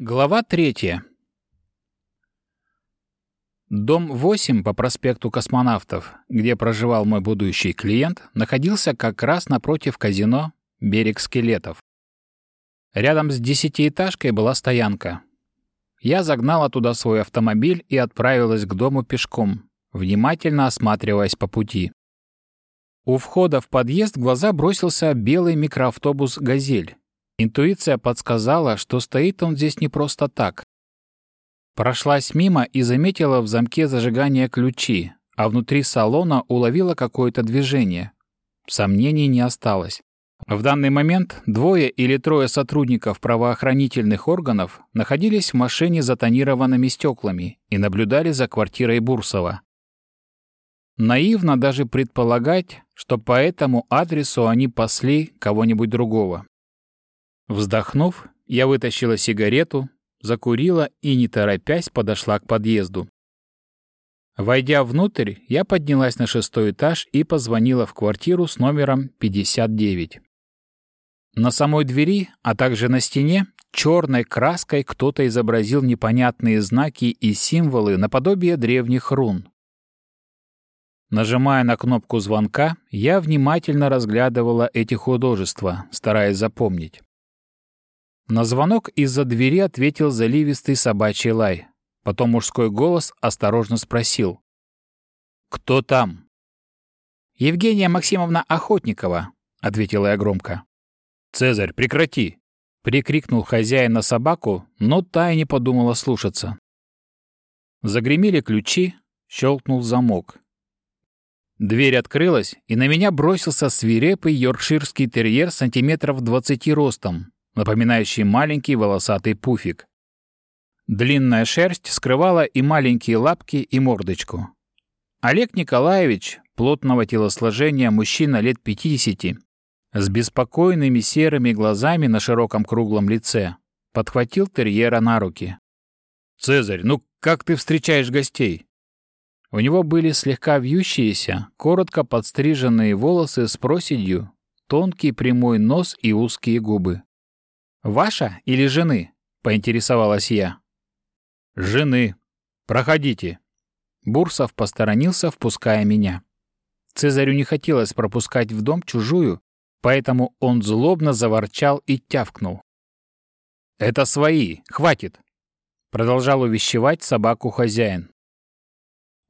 Глава третья. Дом 8 по проспекту Космонавтов, где проживал мой будущий клиент, находился как раз напротив казино «Берег скелетов». Рядом с десятиэтажкой была стоянка. Я загнала туда свой автомобиль и отправилась к дому пешком, внимательно осматриваясь по пути. У входа в подъезд глаза бросился белый микроавтобус «Газель». Интуиция подсказала, что стоит он здесь не просто так. Прошлась мимо и заметила в замке зажигания ключи, а внутри салона уловила какое-то движение. Сомнений не осталось. В данный момент двое или трое сотрудников правоохранительных органов находились в машине с затонированными стеклами и наблюдали за квартирой Бурсова. Наивно даже предполагать, что по этому адресу они пасли кого-нибудь другого. Вздохнув, я вытащила сигарету, закурила и, не торопясь, подошла к подъезду. Войдя внутрь, я поднялась на шестой этаж и позвонила в квартиру с номером 59. На самой двери, а также на стене, черной краской кто-то изобразил непонятные знаки и символы наподобие древних рун. Нажимая на кнопку звонка, я внимательно разглядывала эти художества, стараясь запомнить. На звонок из-за двери ответил заливистый собачий лай. Потом мужской голос осторожно спросил. «Кто там?» «Евгения Максимовна Охотникова», — ответила я громко. «Цезарь, прекрати!» — прикрикнул хозяин на собаку, но та и не подумала слушаться. Загремели ключи, щелкнул замок. Дверь открылась, и на меня бросился свирепый йоркширский терьер сантиметров двадцати ростом, напоминающий маленький волосатый пуфик. Длинная шерсть скрывала и маленькие лапки, и мордочку. Олег Николаевич, плотного телосложения мужчина лет 50, с беспокойными серыми глазами на широком круглом лице, подхватил терьера на руки. «Цезарь, ну как ты встречаешь гостей?» У него были слегка вьющиеся, коротко подстриженные волосы с проседью, тонкий прямой нос и узкие губы. «Ваша или жены?» — поинтересовалась я. «Жены. Проходите». Бурсов посторонился, впуская меня. Цезарю не хотелось пропускать в дом чужую, поэтому он злобно заворчал и тявкнул. «Это свои, хватит!» — продолжал увещевать собаку хозяин.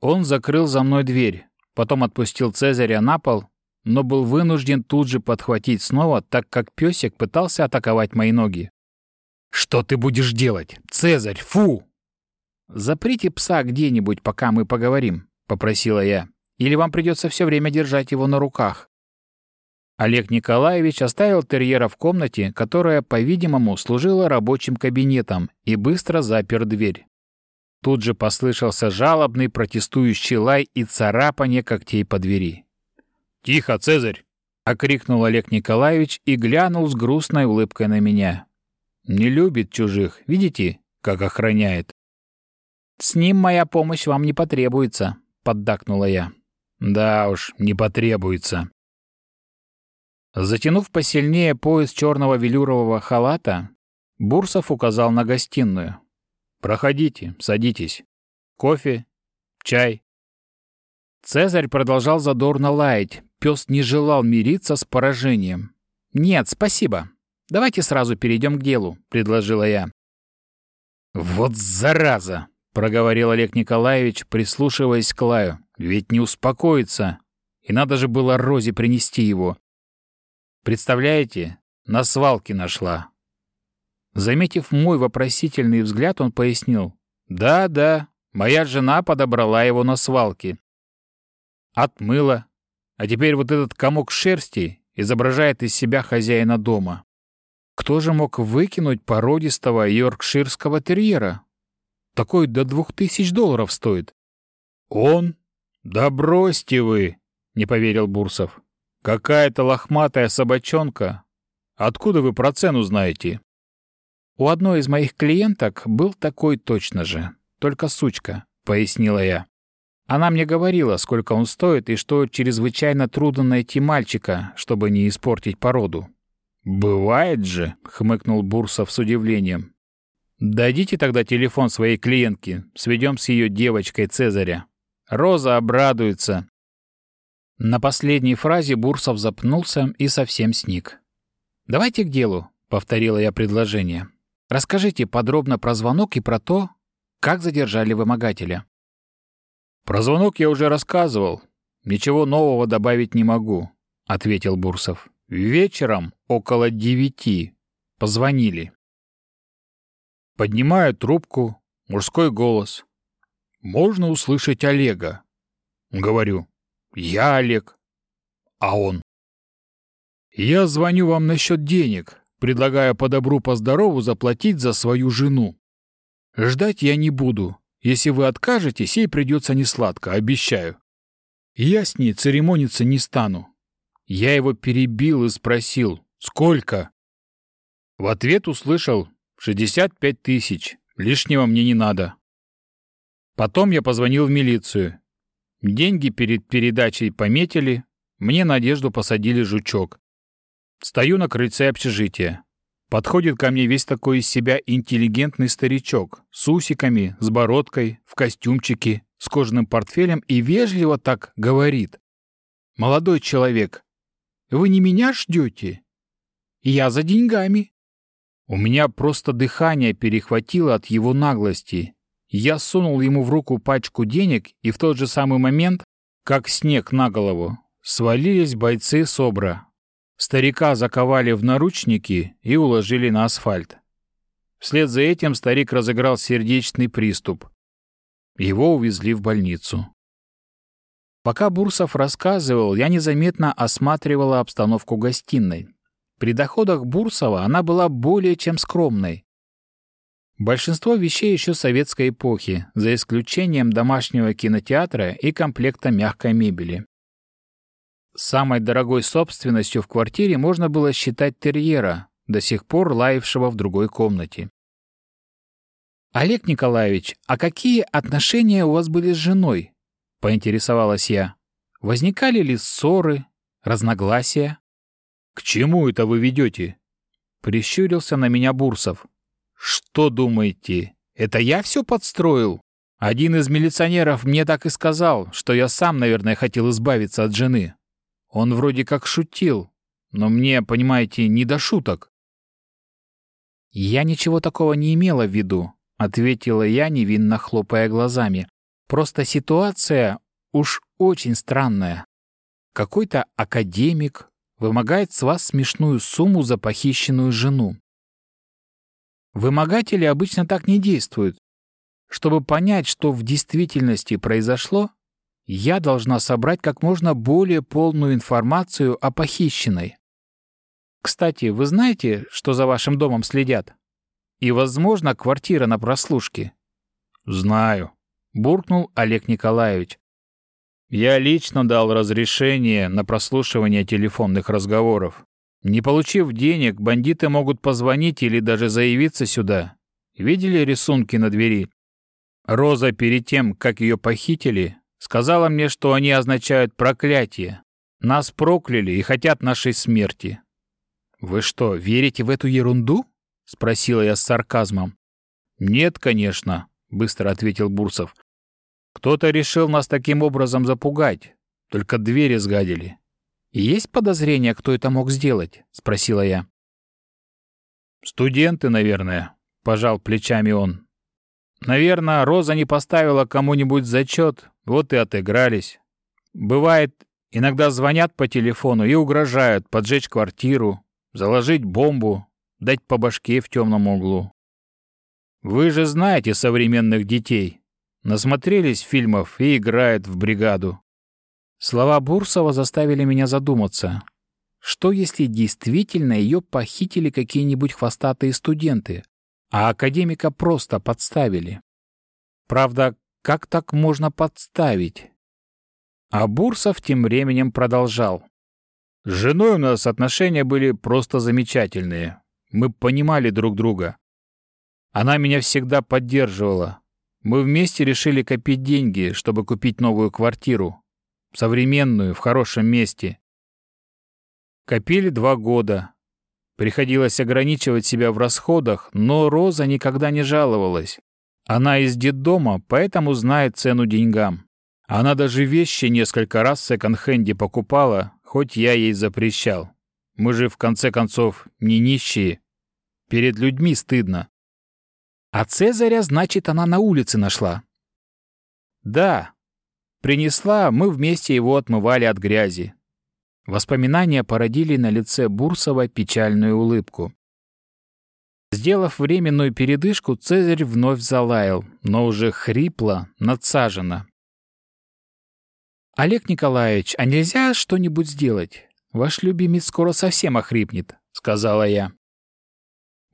Он закрыл за мной дверь, потом отпустил Цезаря на пол но был вынужден тут же подхватить снова, так как песик пытался атаковать мои ноги. «Что ты будешь делать? Цезарь, фу!» «Заприте пса где-нибудь, пока мы поговорим», — попросила я. «Или вам придется все время держать его на руках». Олег Николаевич оставил терьера в комнате, которая, по-видимому, служила рабочим кабинетом, и быстро запер дверь. Тут же послышался жалобный протестующий лай и царапание когтей по двери. «Тихо, Цезарь!» — окрикнул Олег Николаевич и глянул с грустной улыбкой на меня. «Не любит чужих, видите, как охраняет?» «С ним моя помощь вам не потребуется», — поддакнула я. «Да уж, не потребуется». Затянув посильнее пояс черного велюрового халата, Бурсов указал на гостиную. «Проходите, садитесь. Кофе? Чай?» Цезарь продолжал задорно лаять, Пес не желал мириться с поражением. «Нет, спасибо. Давайте сразу перейдем к делу», — предложила я. «Вот зараза!» — проговорил Олег Николаевич, прислушиваясь к Лаю. «Ведь не успокоится. И надо же было Розе принести его. Представляете, на свалке нашла». Заметив мой вопросительный взгляд, он пояснил. «Да, да, моя жена подобрала его на свалке. Отмыла, а теперь вот этот комок шерсти изображает из себя хозяина дома. Кто же мог выкинуть породистого йоркширского терьера? Такой до двух тысяч долларов стоит. Он? Да бросьте вы, не поверил Бурсов. Какая-то лохматая собачонка. Откуда вы про цену знаете? У одной из моих клиенток был такой точно же, только сучка, пояснила я. Она мне говорила, сколько он стоит и что чрезвычайно трудно найти мальчика, чтобы не испортить породу. «Бывает же», — хмыкнул Бурсов с удивлением. Дадите тогда телефон своей клиентке, сведем с ее девочкой Цезаря. Роза обрадуется. На последней фразе Бурсов запнулся и совсем сник. «Давайте к делу», — повторила я предложение. «Расскажите подробно про звонок и про то, как задержали вымогателя». «Про звонок я уже рассказывал. Ничего нового добавить не могу», — ответил Бурсов. «Вечером около девяти позвонили. Поднимаю трубку, мужской голос. «Можно услышать Олега?» Говорю, «Я Олег». А он, «Я звоню вам насчет денег, предлагая по добру, по здорову заплатить за свою жену. Ждать я не буду. Если вы откажетесь, ей придется несладко, обещаю. Я с ней церемониться не стану». Я его перебил и спросил, «Сколько?» В ответ услышал Шестьдесят пять тысяч. Лишнего мне не надо. Потом я позвонил в милицию. Деньги перед передачей пометили, мне на одежду посадили жучок. Стою на крыльце общежития. Подходит ко мне весь такой из себя интеллигентный старичок с усиками, с бородкой, в костюмчике, с кожаным портфелем и вежливо так говорит. «Молодой человек, вы не меня ждете? Я за деньгами». У меня просто дыхание перехватило от его наглости. Я сунул ему в руку пачку денег, и в тот же самый момент, как снег на голову, свалились бойцы СОБРа. Старика заковали в наручники и уложили на асфальт. Вслед за этим старик разыграл сердечный приступ. Его увезли в больницу. Пока Бурсов рассказывал, я незаметно осматривала обстановку гостиной. При доходах Бурсова она была более чем скромной. Большинство вещей еще советской эпохи, за исключением домашнего кинотеатра и комплекта мягкой мебели. Самой дорогой собственностью в квартире можно было считать терьера, до сих пор лаявшего в другой комнате. «Олег Николаевич, а какие отношения у вас были с женой?» — поинтересовалась я. «Возникали ли ссоры, разногласия?» «К чему это вы ведете?» Прищурился на меня Бурсов. «Что думаете, это я все подстроил? Один из милиционеров мне так и сказал, что я сам, наверное, хотел избавиться от жены. Он вроде как шутил, но мне, понимаете, не до шуток». «Я ничего такого не имела в виду», — ответила я, невинно хлопая глазами. «Просто ситуация уж очень странная. Какой-то академик, вымогает с вас смешную сумму за похищенную жену. Вымогатели обычно так не действуют. Чтобы понять, что в действительности произошло, я должна собрать как можно более полную информацию о похищенной. Кстати, вы знаете, что за вашим домом следят? И, возможно, квартира на прослушке. Знаю, буркнул Олег Николаевич. Я лично дал разрешение на прослушивание телефонных разговоров. Не получив денег, бандиты могут позвонить или даже заявиться сюда. Видели рисунки на двери? Роза перед тем, как ее похитили, сказала мне, что они означают проклятие. Нас прокляли и хотят нашей смерти. «Вы что, верите в эту ерунду?» — спросила я с сарказмом. «Нет, конечно», — быстро ответил Бурсов. Кто-то решил нас таким образом запугать. Только двери сгадили. «Есть подозрение, кто это мог сделать?» — спросила я. «Студенты, наверное», — пожал плечами он. «Наверное, Роза не поставила кому-нибудь зачет, вот и отыгрались. Бывает, иногда звонят по телефону и угрожают поджечь квартиру, заложить бомбу, дать по башке в темном углу. Вы же знаете современных детей. Насмотрелись фильмов и играют в бригаду. Слова Бурсова заставили меня задуматься. Что если действительно ее похитили какие-нибудь хвостатые студенты, а академика просто подставили? Правда, как так можно подставить? А Бурсов тем временем продолжал. С женой у нас отношения были просто замечательные. Мы понимали друг друга. Она меня всегда поддерживала, мы вместе решили копить деньги, чтобы купить новую квартиру. Современную, в хорошем месте. Копили два года. Приходилось ограничивать себя в расходах, но Роза никогда не жаловалась. Она из детдома, поэтому знает цену деньгам. Она даже вещи несколько раз в секонд-хенде покупала, хоть я ей запрещал. Мы же, в конце концов, не нищие. Перед людьми стыдно. А Цезаря, значит, она на улице нашла. Да. Принесла, мы вместе его отмывали от грязи. Воспоминания породили на лице Бурсова печальную улыбку. Сделав временную передышку, Цезарь вновь залаял, но уже хрипло, надсаженно. «Олег Николаевич, а нельзя что-нибудь сделать? Ваш любимец скоро совсем охрипнет», — сказала я.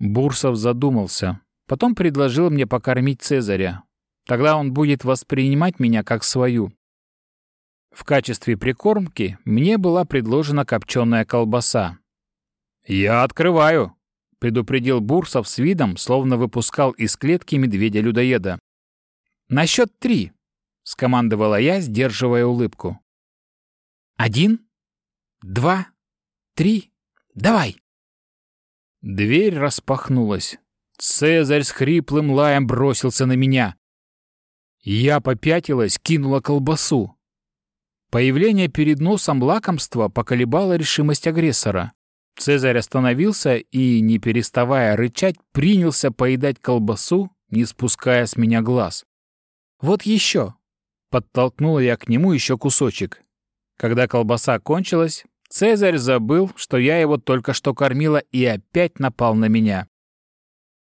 Бурсов задумался, потом предложил мне покормить Цезаря. Тогда он будет воспринимать меня как свою. В качестве прикормки мне была предложена копченая колбаса. «Я открываю», — предупредил Бурсов с видом, словно выпускал из клетки медведя-людоеда. «На счет три», — скомандовала я, сдерживая улыбку. «Один, два, три, давай!» Дверь распахнулась. Цезарь с хриплым лаем бросился на меня. Я попятилась, кинула колбасу. Появление перед носом лакомства поколебало решимость агрессора. Цезарь остановился и, не переставая рычать, принялся поедать колбасу, не спуская с меня глаз. «Вот еще!» Подтолкнула я к нему еще кусочек. Когда колбаса кончилась, Цезарь забыл, что я его только что кормила, и опять напал на меня.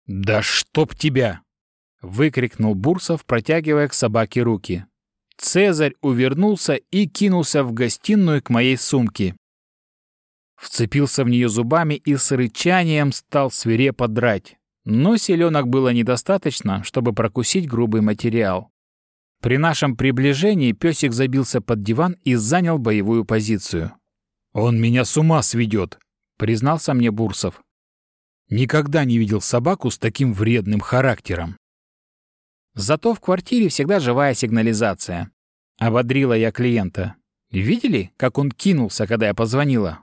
«Да чтоб тебя!» — выкрикнул Бурсов, протягивая к собаке руки. Цезарь увернулся и кинулся в гостиную к моей сумке. Вцепился в нее зубами и с рычанием стал свирепо драть. Но селенок было недостаточно, чтобы прокусить грубый материал. При нашем приближении песик забился под диван и занял боевую позицию. «Он меня с ума сведет», — признался мне Бурсов. «Никогда не видел собаку с таким вредным характером». Зато в квартире всегда живая сигнализация. Ободрила я клиента. Видели, как он кинулся, когда я позвонила?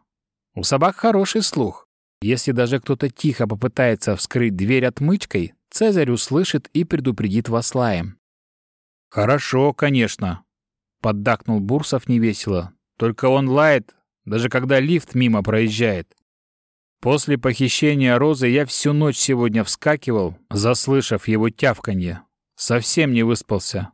У собак хороший слух. Если даже кто-то тихо попытается вскрыть дверь отмычкой, Цезарь услышит и предупредит вас лаем. «Хорошо, конечно», — поддакнул Бурсов невесело. «Только он лает, даже когда лифт мимо проезжает. После похищения Розы я всю ночь сегодня вскакивал, заслышав его тявканье. Совсем не выспался».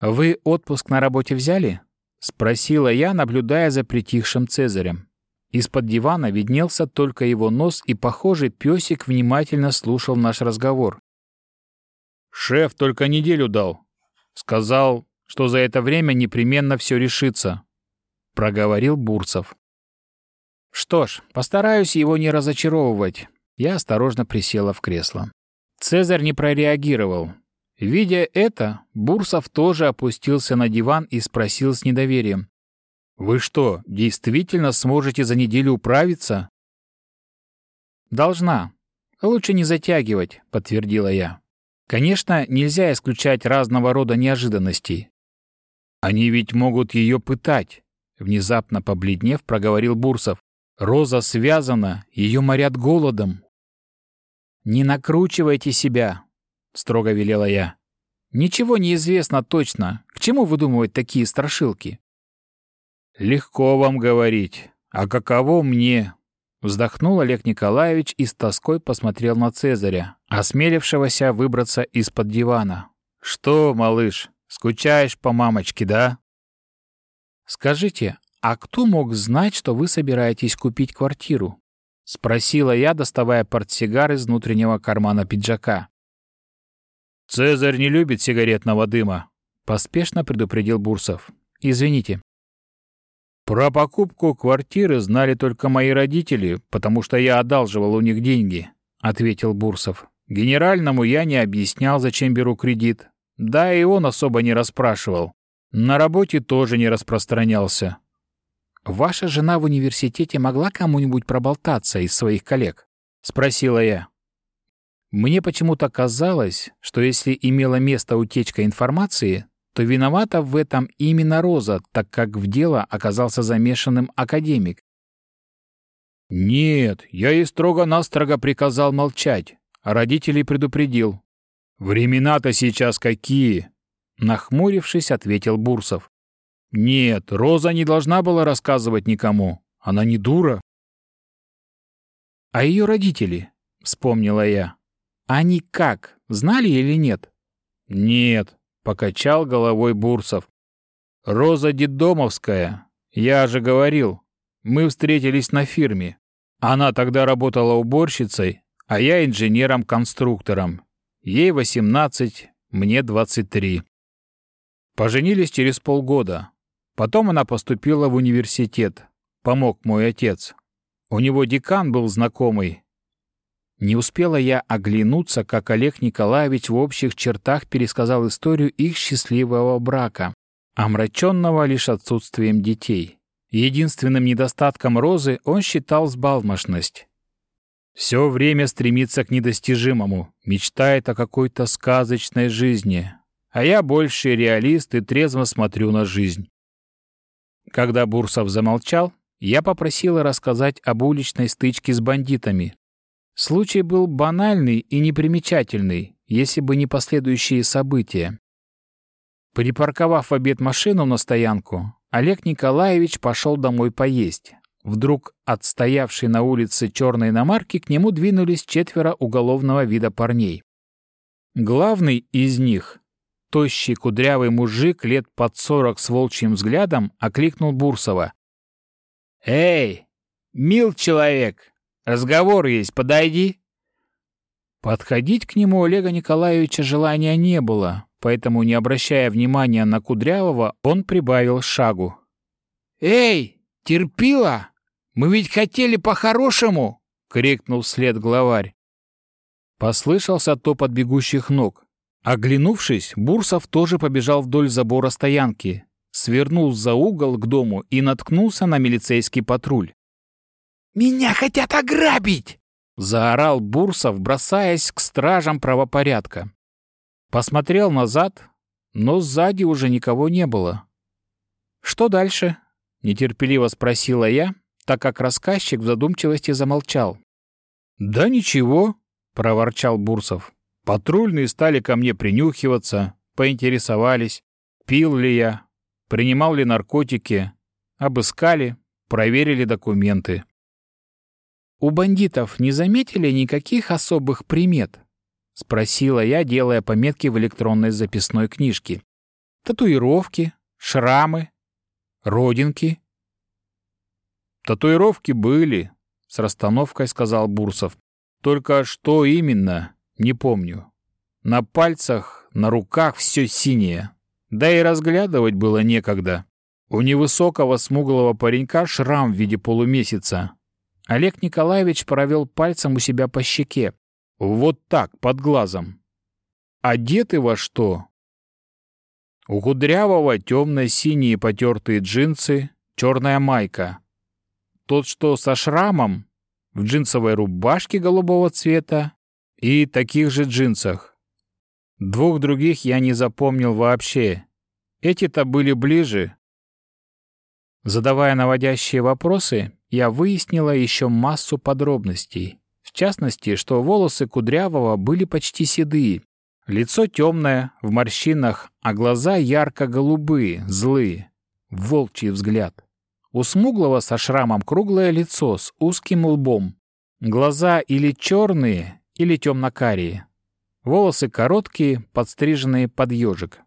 «Вы отпуск на работе взяли?» — спросила я, наблюдая за притихшим Цезарем. Из-под дивана виднелся только его нос, и, похоже, песик внимательно слушал наш разговор. Шеф только неделю дал. Сказал, что за это время непременно все решится. Проговорил Бурцев. Что ж, постараюсь его не разочаровывать. Я осторожно присела в кресло. Цезарь не прореагировал. Видя это, Бурсов тоже опустился на диван и спросил с недоверием. «Вы что, действительно сможете за неделю управиться?» «Должна. Лучше не затягивать», — подтвердила я. Конечно, нельзя исключать разного рода неожиданностей. Они ведь могут ее пытать, внезапно побледнев, проговорил Бурсов. Роза связана, ее морят голодом. Не накручивайте себя, строго велела я. Ничего не известно точно. К чему выдумывать такие страшилки? Легко вам говорить. А каково мне? Вздохнул Олег Николаевич и с тоской посмотрел на Цезаря, осмелившегося выбраться из-под дивана. «Что, малыш, скучаешь по мамочке, да?» «Скажите, а кто мог знать, что вы собираетесь купить квартиру?» — спросила я, доставая портсигар из внутреннего кармана пиджака. «Цезарь не любит сигаретного дыма», — поспешно предупредил Бурсов. «Извините». Про покупку квартиры знали только мои родители, потому что я одалживал у них деньги, ответил Бурсов. Генеральному я не объяснял, зачем беру кредит. Да и он особо не расспрашивал. На работе тоже не распространялся. Ваша жена в университете могла кому-нибудь проболтаться из своих коллег? спросила я. Мне почему-то казалось, что если имела место утечка информации, то виновата в этом именно Роза, так как в дело оказался замешанным академик. Нет, я ей строго-настрого приказал молчать, а родителей предупредил. Времена-то сейчас какие? Нахмурившись, ответил Бурсов. Нет, Роза не должна была рассказывать никому. Она не дура. А ее родители, вспомнила я. Они как, знали или нет? Нет, покачал головой Бурсов. Роза детдомовская. Я же говорил, мы встретились на фирме. Она тогда работала уборщицей, а я инженером-конструктором. Ей 18, мне 23. Поженились через полгода. Потом она поступила в университет. Помог мой отец. У него декан был знакомый. Не успела я оглянуться, как Олег Николаевич в общих чертах пересказал историю их счастливого брака, омраченного лишь отсутствием детей. Единственным недостатком Розы он считал взбалмошность. Все время стремится к недостижимому, мечтает о какой-то сказочной жизни, а я больше реалист и трезво смотрю на жизнь. Когда Бурсов замолчал, я попросила рассказать об уличной стычке с бандитами. Случай был банальный и непримечательный, если бы не последующие события. Припарковав в обед машину на стоянку, Олег Николаевич пошел домой поесть. Вдруг от стоявшей на улице черной иномарки к нему двинулись четверо уголовного вида парней. Главный из них, тощий кудрявый мужик лет под сорок с волчьим взглядом, окликнул Бурсова. «Эй, мил человек, разговор есть, подойди!» Подходить к нему Олега Николаевича желания не было, поэтому, не обращая внимания на Кудрявого, он прибавил шагу. «Эй, терпила! Мы ведь хотели по-хорошему!» — крикнул вслед главарь. Послышался топот бегущих ног. Оглянувшись, Бурсов тоже побежал вдоль забора стоянки, свернул за угол к дому и наткнулся на милицейский патруль. «Меня хотят ограбить!» — заорал Бурсов, бросаясь к стражам правопорядка. Посмотрел назад, но сзади уже никого не было. «Что дальше?» — нетерпеливо спросила я, так как рассказчик в задумчивости замолчал. «Да ничего», — проворчал Бурсов. «Патрульные стали ко мне принюхиваться, поинтересовались, пил ли я, принимал ли наркотики, обыскали, проверили документы». «У бандитов не заметили никаких особых примет?» — спросила я, делая пометки в электронной записной книжке. «Татуировки, шрамы, родинки». «Татуировки были», — с расстановкой сказал Бурсов. «Только что именно, не помню. На пальцах, на руках все синее. Да и разглядывать было некогда. У невысокого смуглого паренька шрам в виде полумесяца. Олег Николаевич провел пальцем у себя по щеке, вот так, под глазом. Одеты во что? У Кудрявого темно-синие потертые джинсы, черная майка. Тот, что со шрамом, в джинсовой рубашке голубого цвета и таких же джинсах. Двух других я не запомнил вообще. Эти-то были ближе. Задавая наводящие вопросы, я выяснила еще массу подробностей. В частности, что волосы Кудрявого были почти седые, лицо темное, в морщинах, а глаза ярко-голубые, злые, волчий взгляд. У смуглого со шрамом круглое лицо с узким лбом. Глаза или черные, или темно-карие. Волосы короткие, подстриженные под ежик.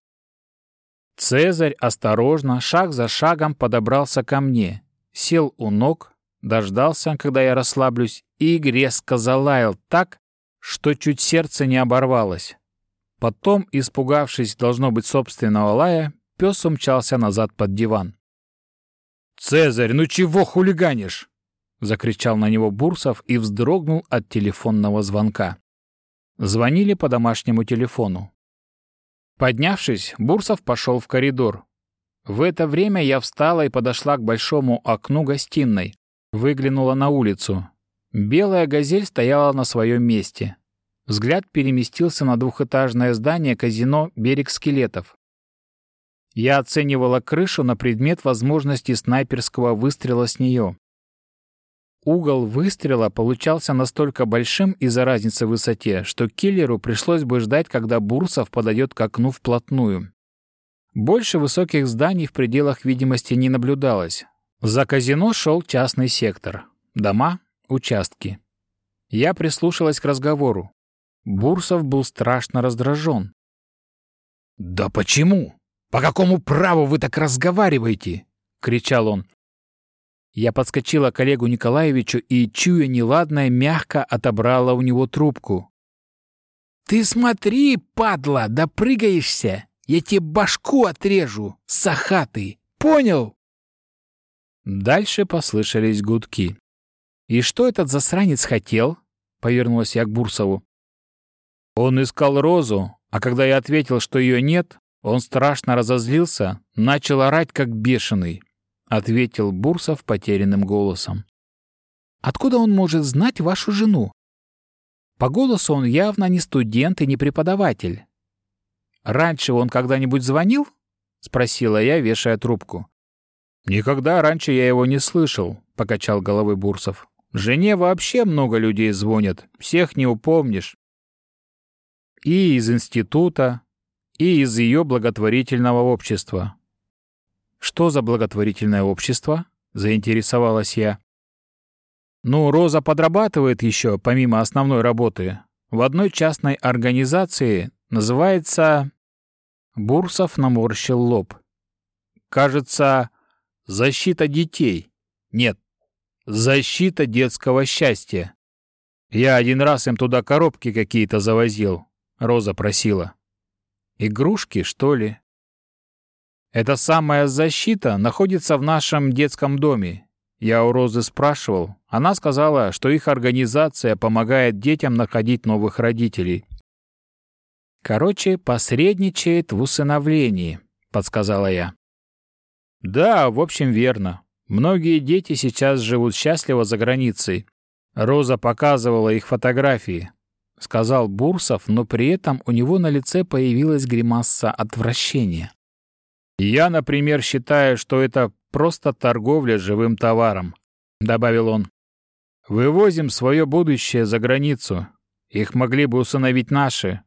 Цезарь осторожно, шаг за шагом подобрался ко мне, сел у ног, дождался, когда я расслаблюсь, и резко залаял так, что чуть сердце не оборвалось. Потом, испугавшись, должно быть, собственного лая, пес умчался назад под диван. «Цезарь, ну чего хулиганишь?» — закричал на него Бурсов и вздрогнул от телефонного звонка. Звонили по домашнему телефону. Поднявшись, Бурсов пошел в коридор. В это время я встала и подошла к большому окну гостиной. Выглянула на улицу. Белая газель стояла на своем месте. Взгляд переместился на двухэтажное здание казино «Берег скелетов». Я оценивала крышу на предмет возможности снайперского выстрела с нее. угол выстрела получался настолько большим из-за разницы в высоте, что киллеру пришлось бы ждать, когда Бурсов подойдет к окну вплотную. Больше высоких зданий в пределах видимости не наблюдалось. За казино шел частный сектор. Дома, участки. Я прислушалась к разговору. Бурсов был страшно раздражен. «Да почему? По какому праву вы так разговариваете?» — кричал он. Я подскочила к Олегу Николаевичу и, чуя неладное, мягко отобрала у него трубку. «Ты смотри, падла, допрыгаешься! Я тебе башку отрежу, сахатый! Понял?» Дальше послышались гудки. «И что этот засранец хотел?» — повернулась я к Бурсову. Он искал розу, а когда я ответил, что ее нет, он страшно разозлился, начал орать как бешеный ответил Бурсов потерянным голосом. Откуда он может знать вашу жену? По голосу он явно не студент и не преподаватель. Раньше он когда-нибудь звонил? спросила я, вешая трубку. Никогда раньше я его не слышал, покачал головой Бурсов. Жене вообще много людей звонят, всех не упомнишь. И из института, и из ее благотворительного общества. «Что за благотворительное общество?» — заинтересовалась я. «Ну, Роза подрабатывает еще, помимо основной работы. В одной частной организации называется...» Бурсов наморщил лоб. «Кажется, защита детей. Нет, защита детского счастья. Я один раз им туда коробки какие-то завозил. Роза просила. Игрушки, что ли? Эта самая защита находится в нашем детском доме. Я у Розы спрашивал. Она сказала, что их организация помогает детям находить новых родителей. Короче, посредничает в усыновлении, подсказала я. Да, в общем, верно. Многие дети сейчас живут счастливо за границей. Роза показывала их фотографии, сказал Бурсов, но при этом у него на лице появилась гримаса отвращения. «Я, например, считаю, что это просто торговля живым товаром», — добавил он. «Вывозим свое будущее за границу. Их могли бы усыновить наши.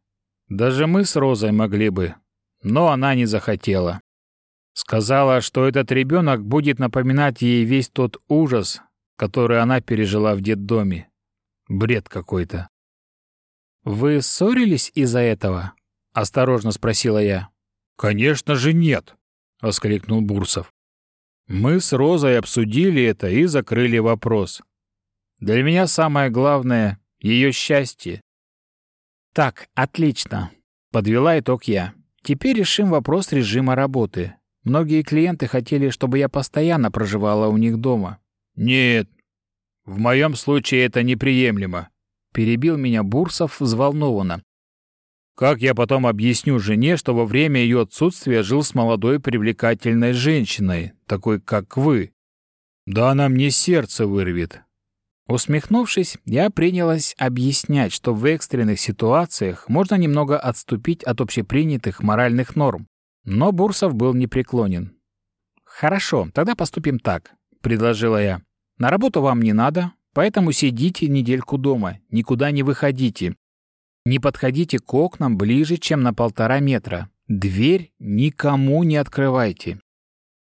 Даже мы с Розой могли бы. Но она не захотела. Сказала, что этот ребенок будет напоминать ей весь тот ужас, который она пережила в детдоме. Бред какой-то. «Вы ссорились из-за этого?» — осторожно спросила я. «Конечно же нет», — воскликнул Бурсов. «Мы с Розой обсудили это и закрыли вопрос. Для меня самое главное — ее счастье». «Так, отлично», — подвела итог я. «Теперь решим вопрос режима работы. Многие клиенты хотели, чтобы я постоянно проживала у них дома». «Нет, в моем случае это неприемлемо», — перебил меня Бурсов взволнованно. Как я потом объясню жене, что во время ее отсутствия жил с молодой привлекательной женщиной, такой как вы? Да она мне сердце вырвет. Усмехнувшись, я принялась объяснять, что в экстренных ситуациях можно немного отступить от общепринятых моральных норм. Но Бурсов был непреклонен. «Хорошо, тогда поступим так», — предложила я. «На работу вам не надо, поэтому сидите недельку дома, никуда не выходите. Не подходите к окнам ближе, чем на полтора метра. Дверь никому не открывайте.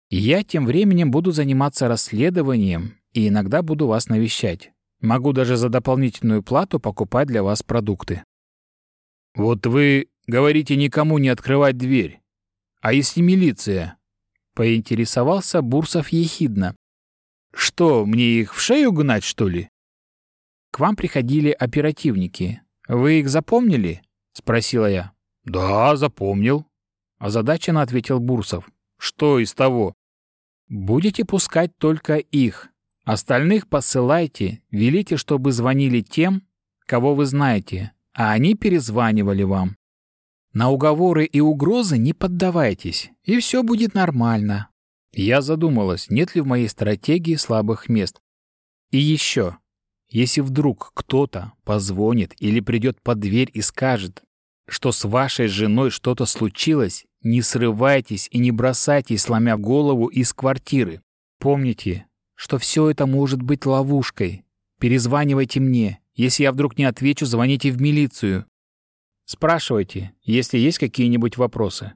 Я тем временем буду заниматься расследованием и иногда буду вас навещать. Могу даже за дополнительную плату покупать для вас продукты. Вот вы говорите никому не открывать дверь. А если милиция? Поинтересовался Бурсов ехидно. Что, мне их в шею гнать, что ли? К вам приходили оперативники. «Вы их запомнили?» — спросила я. «Да, запомнил», — озадаченно ответил Бурсов. «Что из того?» «Будете пускать только их. Остальных посылайте, велите, чтобы звонили тем, кого вы знаете, а они перезванивали вам. На уговоры и угрозы не поддавайтесь, и все будет нормально». Я задумалась, нет ли в моей стратегии слабых мест. И еще, если вдруг кто-то позвонит или придет под дверь и скажет, что с вашей женой что-то случилось, не срывайтесь и не бросайтесь, сломя голову из квартиры. Помните, что все это может быть ловушкой. Перезванивайте мне. Если я вдруг не отвечу, звоните в милицию. Спрашивайте, если есть какие-нибудь вопросы.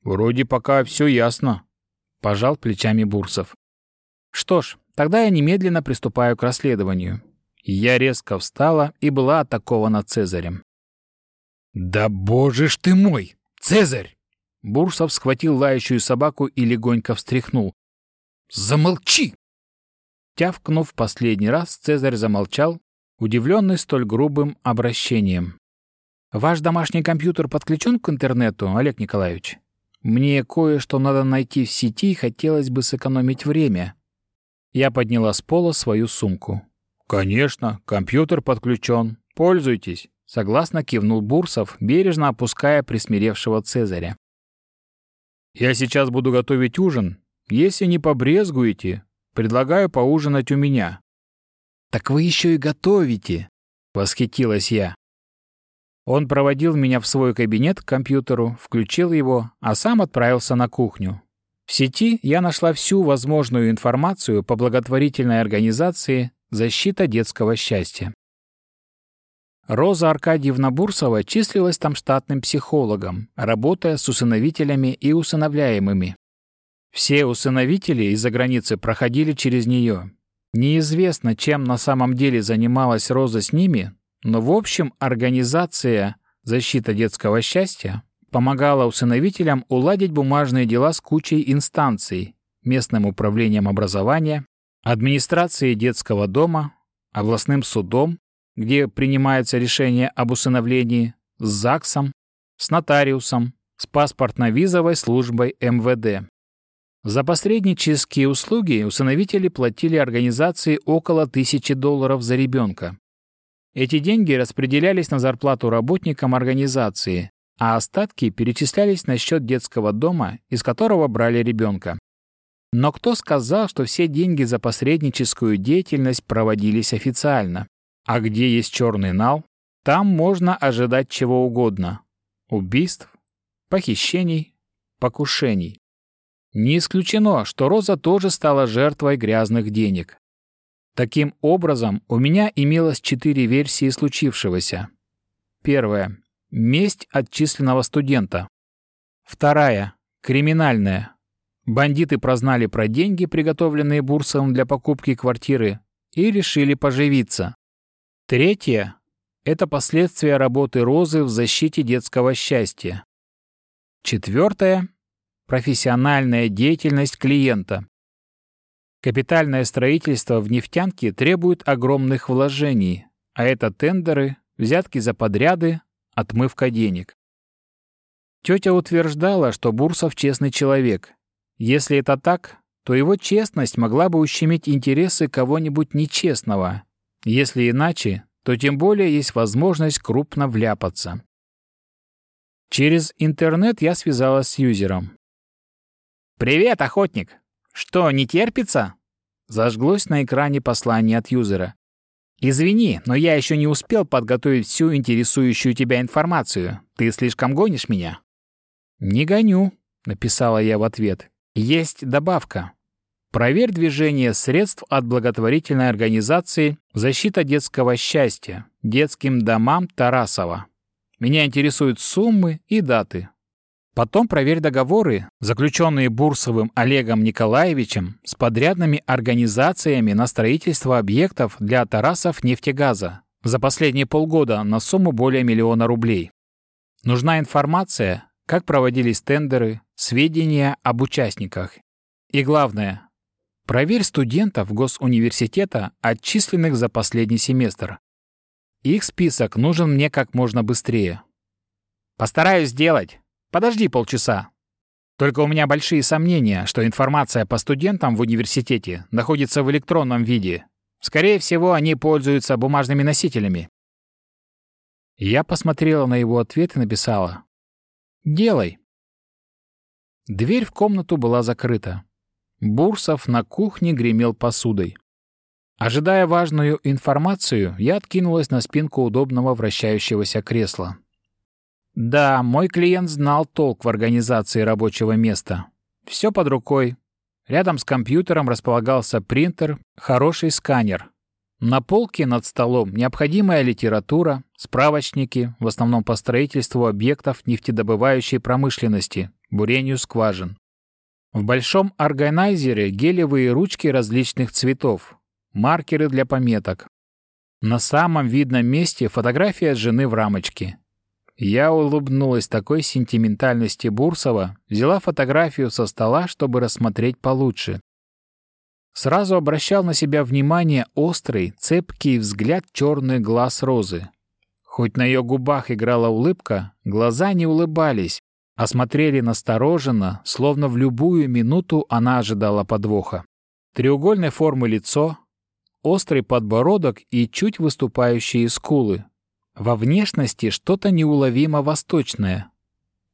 Вроде пока все ясно. Пожал плечами Бурсов. Что ж, тогда я немедленно приступаю к расследованию. Я резко встала и была атакована Цезарем. «Да боже ж ты мой! Цезарь!» Бурсов схватил лающую собаку и легонько встряхнул. «Замолчи!» Тявкнув последний раз, Цезарь замолчал, удивленный столь грубым обращением. «Ваш домашний компьютер подключен к интернету, Олег Николаевич? Мне кое-что надо найти в сети, хотелось бы сэкономить время». Я подняла с пола свою сумку. «Конечно, компьютер подключен. Пользуйтесь», — согласно кивнул Бурсов, бережно опуская присмиревшего Цезаря. «Я сейчас буду готовить ужин. Если не побрезгуете, предлагаю поужинать у меня». «Так вы еще и готовите!» — восхитилась я. Он проводил меня в свой кабинет к компьютеру, включил его, а сам отправился на кухню. В сети я нашла всю возможную информацию по благотворительной организации «Защита детского счастья». Роза Аркадьевна Бурсова числилась там штатным психологом, работая с усыновителями и усыновляемыми. Все усыновители из-за границы проходили через нее. Неизвестно, чем на самом деле занималась Роза с ними, но в общем организация «Защита детского счастья» помогала усыновителям уладить бумажные дела с кучей инстанций, местным управлением образования, администрацией детского дома, областным судом, где принимаются решения об усыновлении, с ЗАГСом, с нотариусом, с паспортно-визовой службой МВД. За посреднические услуги усыновители платили организации около тысячи долларов за ребенка. Эти деньги распределялись на зарплату работникам организации, а остатки перечислялись на счет детского дома, из которого брали ребенка. Но кто сказал, что все деньги за посредническую деятельность проводились официально? А где есть черный нал, там можно ожидать чего угодно. Убийств, похищений, покушений. Не исключено, что Роза тоже стала жертвой грязных денег. Таким образом, у меня имелось четыре версии случившегося. Первая — месть отчисленного студента. Вторая — криминальная. Бандиты прознали про деньги, приготовленные Бурсовым для покупки квартиры, и решили поживиться. Третья — это последствия работы Розы в защите детского счастья. Четвертое профессиональная деятельность клиента. Капитальное строительство в нефтянке требует огромных вложений, а это тендеры, взятки за подряды, отмывка денег. Тетя утверждала, что Бурсов честный человек. Если это так, то его честность могла бы ущемить интересы кого-нибудь нечестного. Если иначе, то тем более есть возможность крупно вляпаться. Через интернет я связалась с юзером. «Привет, охотник! Что, не терпится?» Зажглось на экране послание от юзера. «Извини, но я еще не успел подготовить всю интересующую тебя информацию. Ты слишком гонишь меня?» «Не гоню», — написала я в ответ. «Есть добавка. Проверь движение средств от благотворительной организации «Защита детского счастья» детским домам Тарасова. Меня интересуют суммы и даты. Потом проверь договоры, заключенные Бурсовым Олегом Николаевичем с подрядными организациями на строительство объектов для Тарасов нефтегаза за последние полгода на сумму более миллиона рублей. Нужна информация, как проводились тендеры, сведения об участниках. И главное, проверь студентов госуниверситета, отчисленных за последний семестр. Их список нужен мне как можно быстрее. Постараюсь сделать. Подожди полчаса. Только у меня большие сомнения, что информация по студентам в университете находится в электронном виде. Скорее всего, они пользуются бумажными носителями. Я посмотрела на его ответ и написала. «Делай». Дверь в комнату была закрыта. Бурсов на кухне гремел посудой. Ожидая важную информацию, я откинулась на спинку удобного вращающегося кресла. Да, мой клиент знал толк в организации рабочего места. Все под рукой. Рядом с компьютером располагался принтер, хороший сканер. На полке над столом необходимая литература, справочники, в основном по строительству объектов нефтедобывающей промышленности, бурению скважин. В большом органайзере гелевые ручки различных цветов, маркеры для пометок. На самом видном месте фотография жены в рамочке. Я улыбнулась такой сентиментальности Бурсова, взяла фотографию со стола, чтобы рассмотреть получше. Сразу обращал на себя внимание острый, цепкий взгляд черный глаз розы. Хоть на ее губах играла улыбка, глаза не улыбались, а смотрели настороженно, словно в любую минуту она ожидала подвоха. Треугольной формы лицо, острый подбородок и чуть выступающие скулы. Во внешности что-то неуловимо восточное.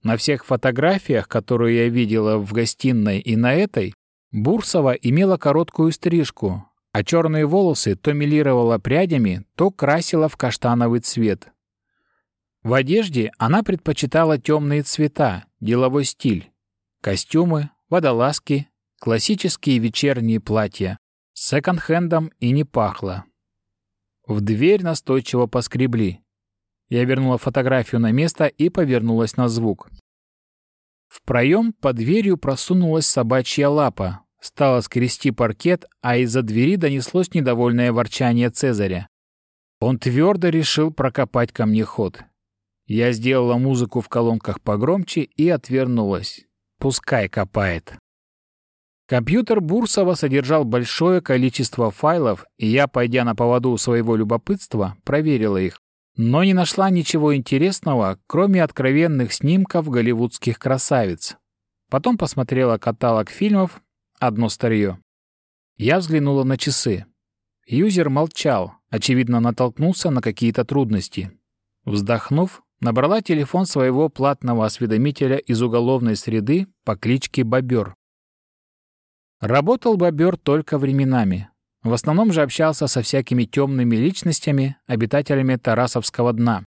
На всех фотографиях, которые я видела в гостиной и на этой, Бурсова имела короткую стрижку, а черные волосы то милировала прядями, то красила в каштановый цвет. В одежде она предпочитала темные цвета, деловой стиль. Костюмы, водолазки, классические вечерние платья. Секонд-хендом и не пахло. В дверь настойчиво поскребли. Я вернула фотографию на место и повернулась на звук. В проем под дверью просунулась собачья лапа, стала скрести паркет, а из-за двери донеслось недовольное ворчание Цезаря. Он твердо решил прокопать ко мне ход. Я сделала музыку в колонках погромче и отвернулась. Пускай копает. Компьютер Бурсова содержал большое количество файлов, и я, пойдя на поводу своего любопытства, проверила их но не нашла ничего интересного, кроме откровенных снимков голливудских красавиц. Потом посмотрела каталог фильмов «Одно старье». Я взглянула на часы. Юзер молчал, очевидно, натолкнулся на какие-то трудности. Вздохнув, набрала телефон своего платного осведомителя из уголовной среды по кличке Бобер. Работал Бобер только временами. В основном же общался со всякими темными личностями, обитателями Тарасовского дна.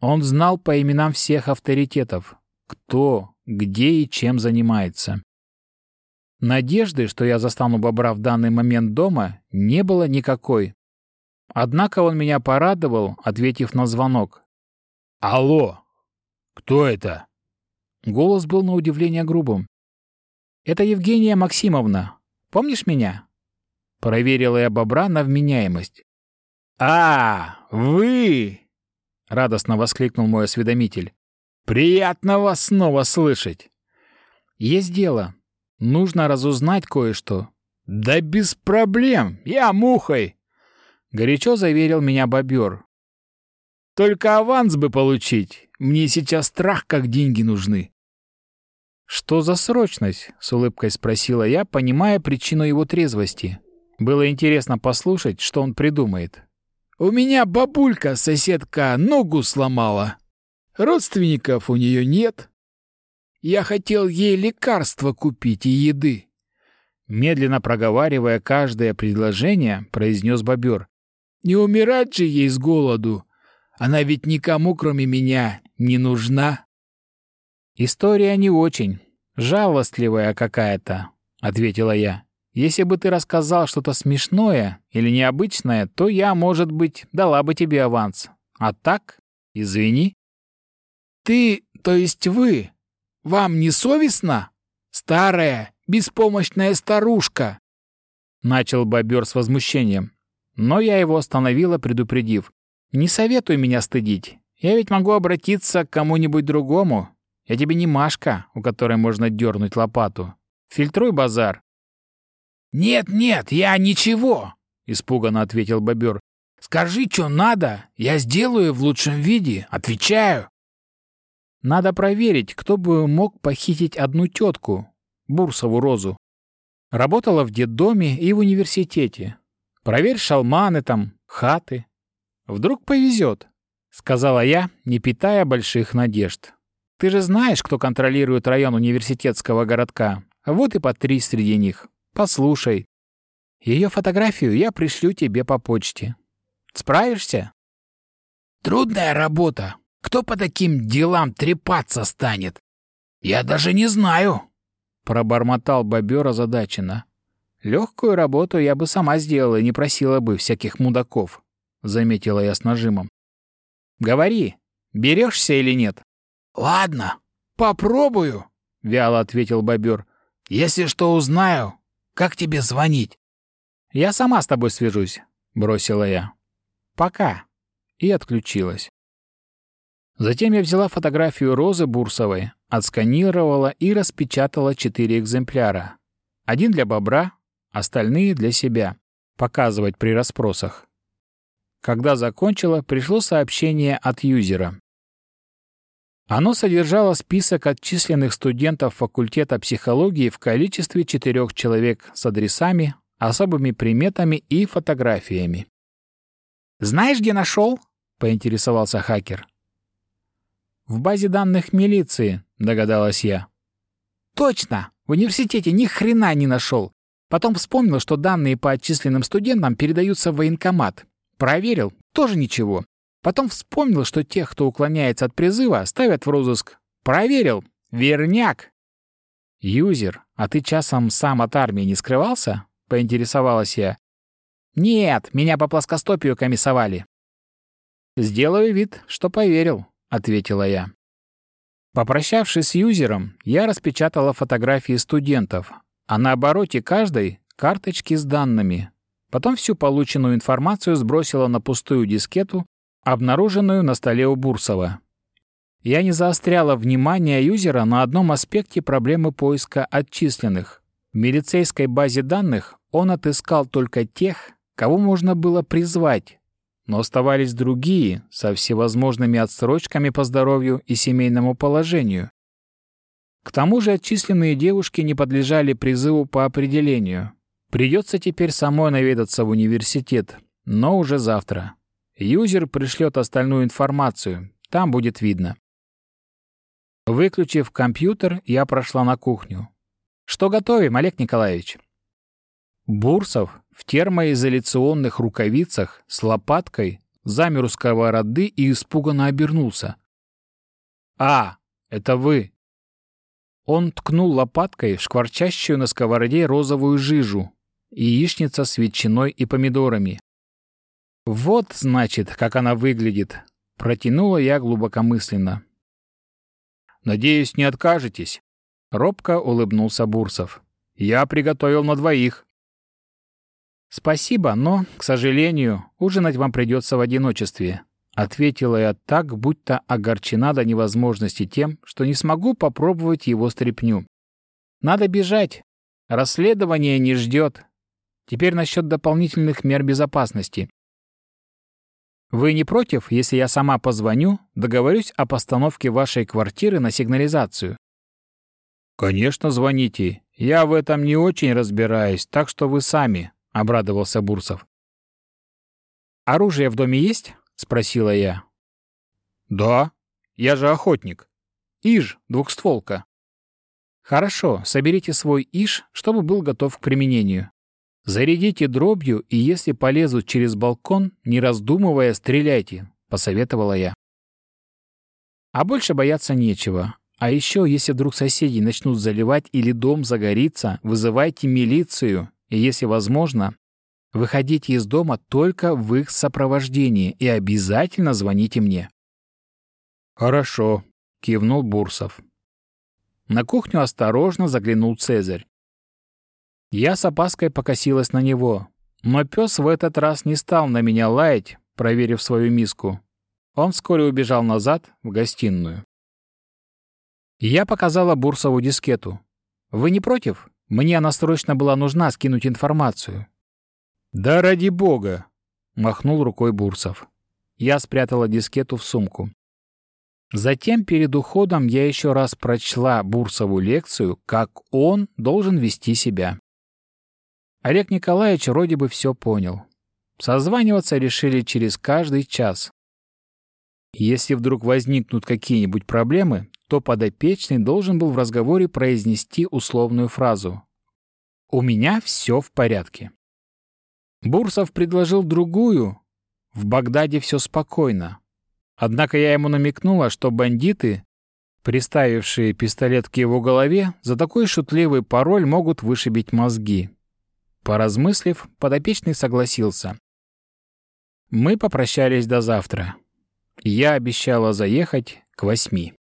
Он знал по именам всех авторитетов, кто, где и чем занимается. Надежды, что я застану бобра в данный момент дома, не было никакой. Однако он меня порадовал, ответив на звонок. «Алло! Кто это?» Голос был на удивление грубым. «Это Евгения Максимовна. Помнишь меня?» Проверила я бобра на вменяемость. «А, вы!» — радостно воскликнул мой осведомитель. «Приятно вас снова слышать!» «Есть дело. Нужно разузнать кое-что». «Да без проблем! Я мухой!» — горячо заверил меня бобер. «Только аванс бы получить. Мне сейчас страх, как деньги нужны». «Что за срочность?» — с улыбкой спросила я, понимая причину его трезвости. Было интересно послушать, что он придумает. «У меня бабулька, соседка, ногу сломала. Родственников у нее нет. Я хотел ей лекарства купить и еды». Медленно проговаривая каждое предложение, произнес бобер. «Не умирать же ей с голоду. Она ведь никому, кроме меня, не нужна». «История не очень. Жалостливая какая-то», — ответила я. Если бы ты рассказал что-то смешное или необычное, то я, может быть, дала бы тебе аванс. А так, извини. Ты, то есть вы, вам не совестно? Старая, беспомощная старушка. Начал бобер с возмущением. Но я его остановила, предупредив. Не советуй меня стыдить. Я ведь могу обратиться к кому-нибудь другому. Я тебе не Машка, у которой можно дернуть лопату. Фильтруй базар. «Нет-нет, я ничего», — испуганно ответил бобер. «Скажи, что надо, я сделаю в лучшем виде, отвечаю». Надо проверить, кто бы мог похитить одну тетку, Бурсову Розу. Работала в детдоме и в университете. Проверь шалманы там, хаты. Вдруг повезет, — сказала я, не питая больших надежд. Ты же знаешь, кто контролирует район университетского городка. Вот и по три среди них. Послушай, ее фотографию я пришлю тебе по почте. Справишься? Трудная работа. Кто по таким делам трепаться станет? Я даже не знаю. пробормотал бобер озадаченно. Легкую работу я бы сама сделала и не просила бы всяких мудаков, заметила я с нажимом. Говори, берешься или нет? Ладно, попробую, вяло ответил бобер. Если что узнаю, как тебе звонить? Я сама с тобой свяжусь, бросила я. Пока. И отключилась. Затем я взяла фотографию Розы Бурсовой, отсканировала и распечатала четыре экземпляра. Один для бобра, остальные для себя. Показывать при расспросах. Когда закончила, пришло сообщение от юзера. Оно содержало список отчисленных студентов факультета психологии в количестве четырех человек с адресами, особыми приметами и фотографиями. «Знаешь, где нашел?» — поинтересовался хакер. «В базе данных милиции», — догадалась я. «Точно! В университете ни хрена не нашел. Потом вспомнил, что данные по отчисленным студентам передаются в военкомат. Проверил, тоже ничего. Потом вспомнил, что тех, кто уклоняется от призыва, ставят в розыск. Проверил. Верняк. «Юзер, а ты часом сам от армии не скрывался?» — поинтересовалась я. «Нет, меня по плоскостопию комиссовали». «Сделаю вид, что поверил», — ответила я. Попрощавшись с юзером, я распечатала фотографии студентов, а на обороте каждой — карточки с данными. Потом всю полученную информацию сбросила на пустую дискету, обнаруженную на столе у Бурсова. Я не заостряла внимание юзера на одном аспекте проблемы поиска отчисленных. В милицейской базе данных он отыскал только тех, кого можно было призвать, но оставались другие со всевозможными отсрочками по здоровью и семейному положению. К тому же отчисленные девушки не подлежали призыву по определению. Придется теперь самой наведаться в университет, но уже завтра. Юзер пришлет остальную информацию, там будет видно. Выключив компьютер, я прошла на кухню. «Что готовим, Олег Николаевич?» Бурсов в термоизоляционных рукавицах с лопаткой замер у сковороды и испуганно обернулся. «А, это вы!» Он ткнул лопаткой в шкварчащую на сковороде розовую жижу, яичница с ветчиной и помидорами. «Вот, значит, как она выглядит», — протянула я глубокомысленно. «Надеюсь, не откажетесь?» — робко улыбнулся Бурсов. «Я приготовил на двоих». «Спасибо, но, к сожалению, ужинать вам придется в одиночестве», Ответила я так, будто огорчена до невозможности тем, что не смогу попробовать его стряпню. «Надо бежать. Расследование не ждет. Теперь насчет дополнительных мер безопасности. Вы не против, если я сама позвоню, договорюсь о постановке вашей квартиры на сигнализацию?» «Конечно, звоните. Я в этом не очень разбираюсь, так что вы сами», — обрадовался Бурсов. «Оружие в доме есть?» — спросила я. «Да, я же охотник. Иж, двухстволка». «Хорошо, соберите свой Иж, чтобы был готов к применению. Зарядите дробью, и если полезут через балкон, не раздумывая, стреляйте», — посоветовала я. А больше бояться нечего. А еще, если вдруг соседи начнут заливать или дом загорится, вызывайте милицию, и, если возможно, Выходите из дома только в их сопровождении и обязательно звоните мне». «Хорошо», — кивнул Бурсов. На кухню осторожно заглянул Цезарь. Я с опаской покосилась на него, но пес в этот раз не стал на меня лаять, проверив свою миску. Он вскоре убежал назад, в гостиную. Я показала Бурсову дискету. «Вы не против? Мне она срочно была нужна скинуть информацию. «Да ради бога!» — махнул рукой Бурсов. Я спрятала дискету в сумку. Затем перед уходом я еще раз прочла Бурсову лекцию, как он должен вести себя. Олег Николаевич вроде бы все понял. Созваниваться решили через каждый час. Если вдруг возникнут какие-нибудь проблемы, то подопечный должен был в разговоре произнести условную фразу «У меня все в порядке». Бурсов предложил другую. В Багдаде все спокойно. Однако я ему намекнула, что бандиты Приставившие пистолет к его голове за такой шутливый пароль могут вышибить мозги. Поразмыслив, подопечный согласился. Мы попрощались до завтра. Я обещала заехать к восьми.